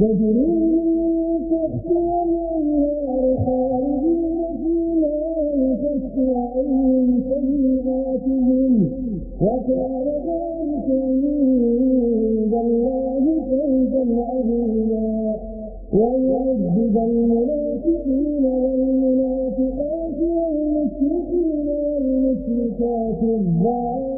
تجري من تحتها الأنهار خالدين فيها لتكفر عنهم سيئاتهم. وكان ذلك عند الله فوزا عظيما. ويعذب المنافقين والمنافقات والمشركين والمشركات الظالمين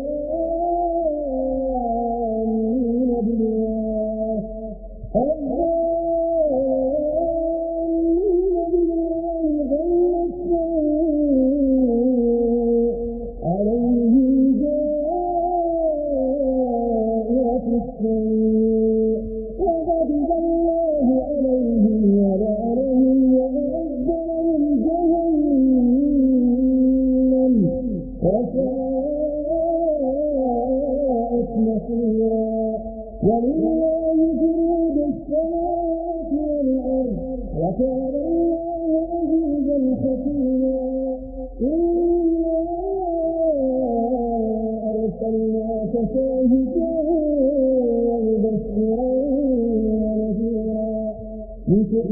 Future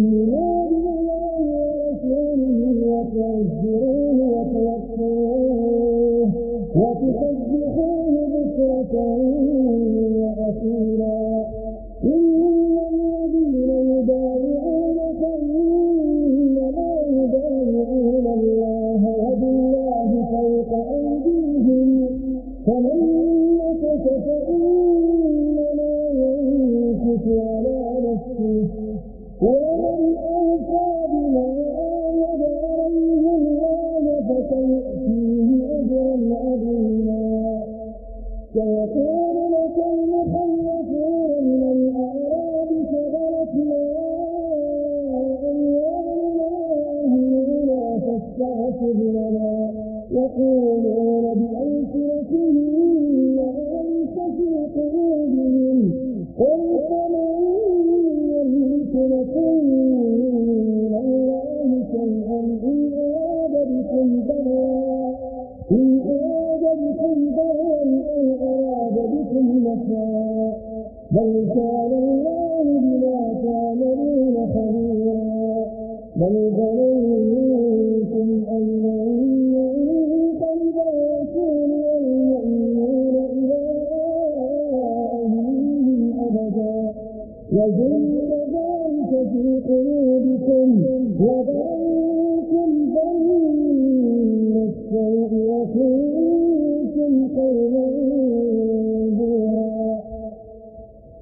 من كان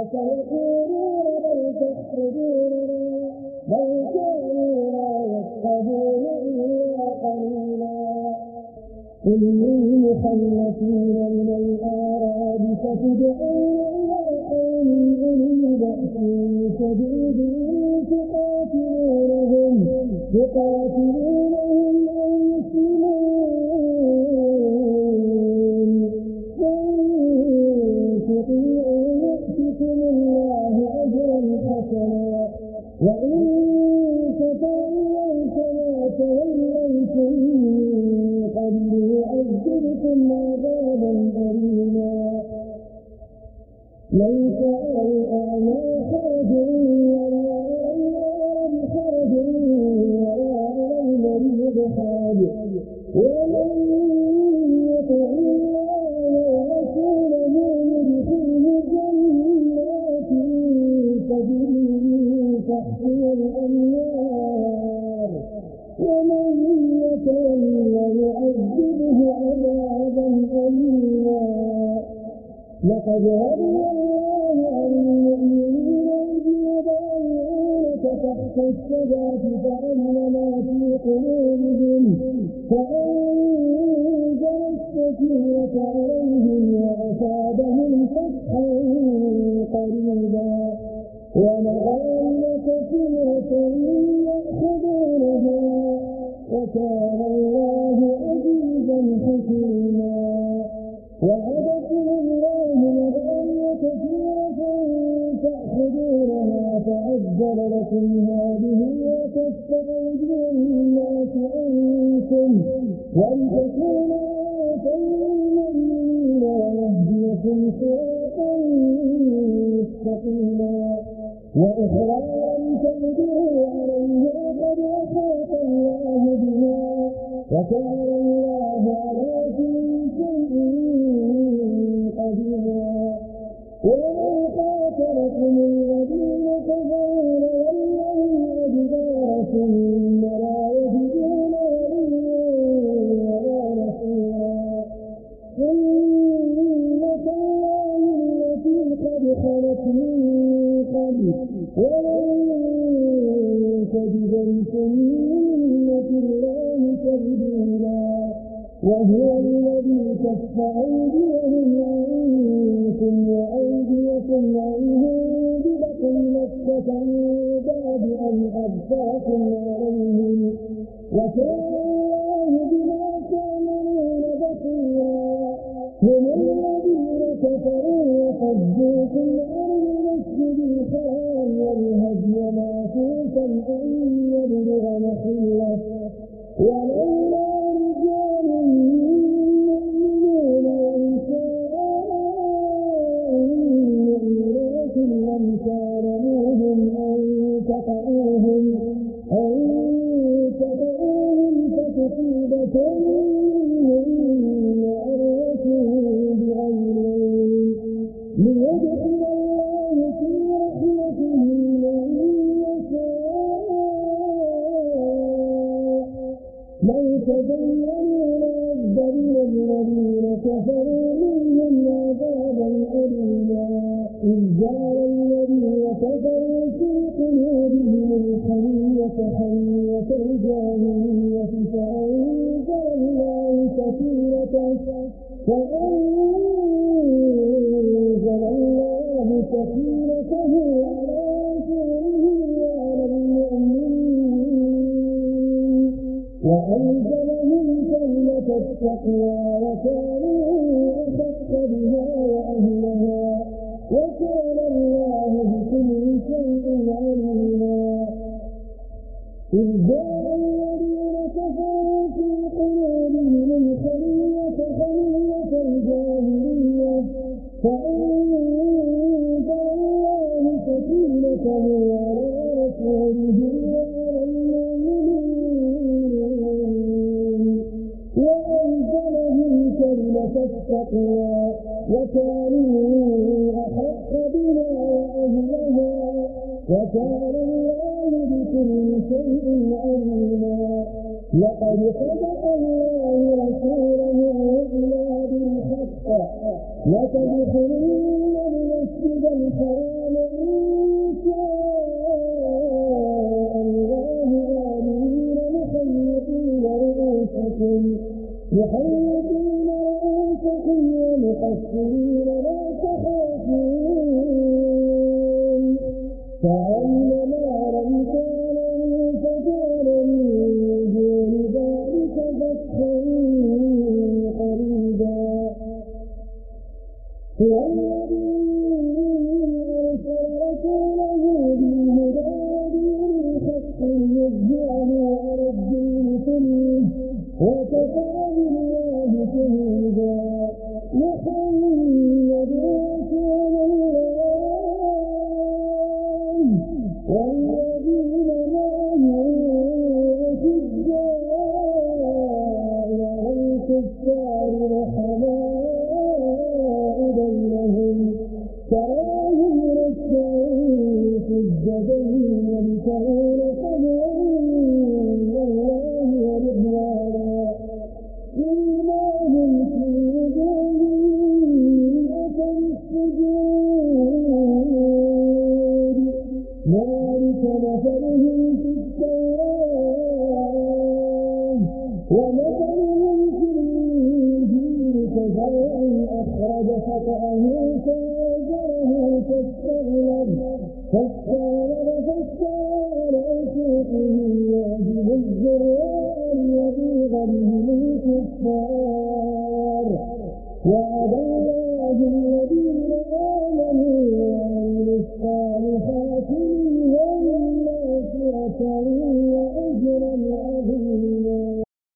وسيقولون بل تحسدوننا بل كانوا لا يفقهون إلا قليلا قل للمخلفين من الأعراب فتدعون إلى قوم أولي بأس شديد تقاتلونهم لقد رضي الله المؤمنين إذ يبايعونك تحت الشجرة فعلم ما في قلوبهم فأنزل السكينة عليهم وأصابهم فتحا قريبا ومغانم كثيرة يأخذونها وكان الله عزيزا حكيما وعدكم لكم هذه وكف أيدي الناس عنكم ولتكون آية للمؤمنين ويهديكم صراطا مستقيما وأخرى لم تقدروا عليها قد أحاط الله بها وكان الله على كل خلت من قبل ولن تجد الله تبديلا وهو الذي كف أيديهم عنكم وأيديكم عنهم ببطن مكة من بعد وكان لو تزينوا لعذبنا الذين كفروا منهم عذابا أليما إذ جعل الذين كفروا في قلوبهم الحمية حمية الجاهلية فأنزل الله سكينته فأنزل الله سكينته على رسوله وعلى المؤمنين وأنزلهم كلمة التقوى وكانوا أحق بها وأهلها. وكان الله بكل شيء عليما. كلمة التقوى وكانوا أحق بها وأهلها وكان الله بكل شيء عليما لقد صدق الله فاستوى على سوقه يعجب الزراع ليغيظ بهم you.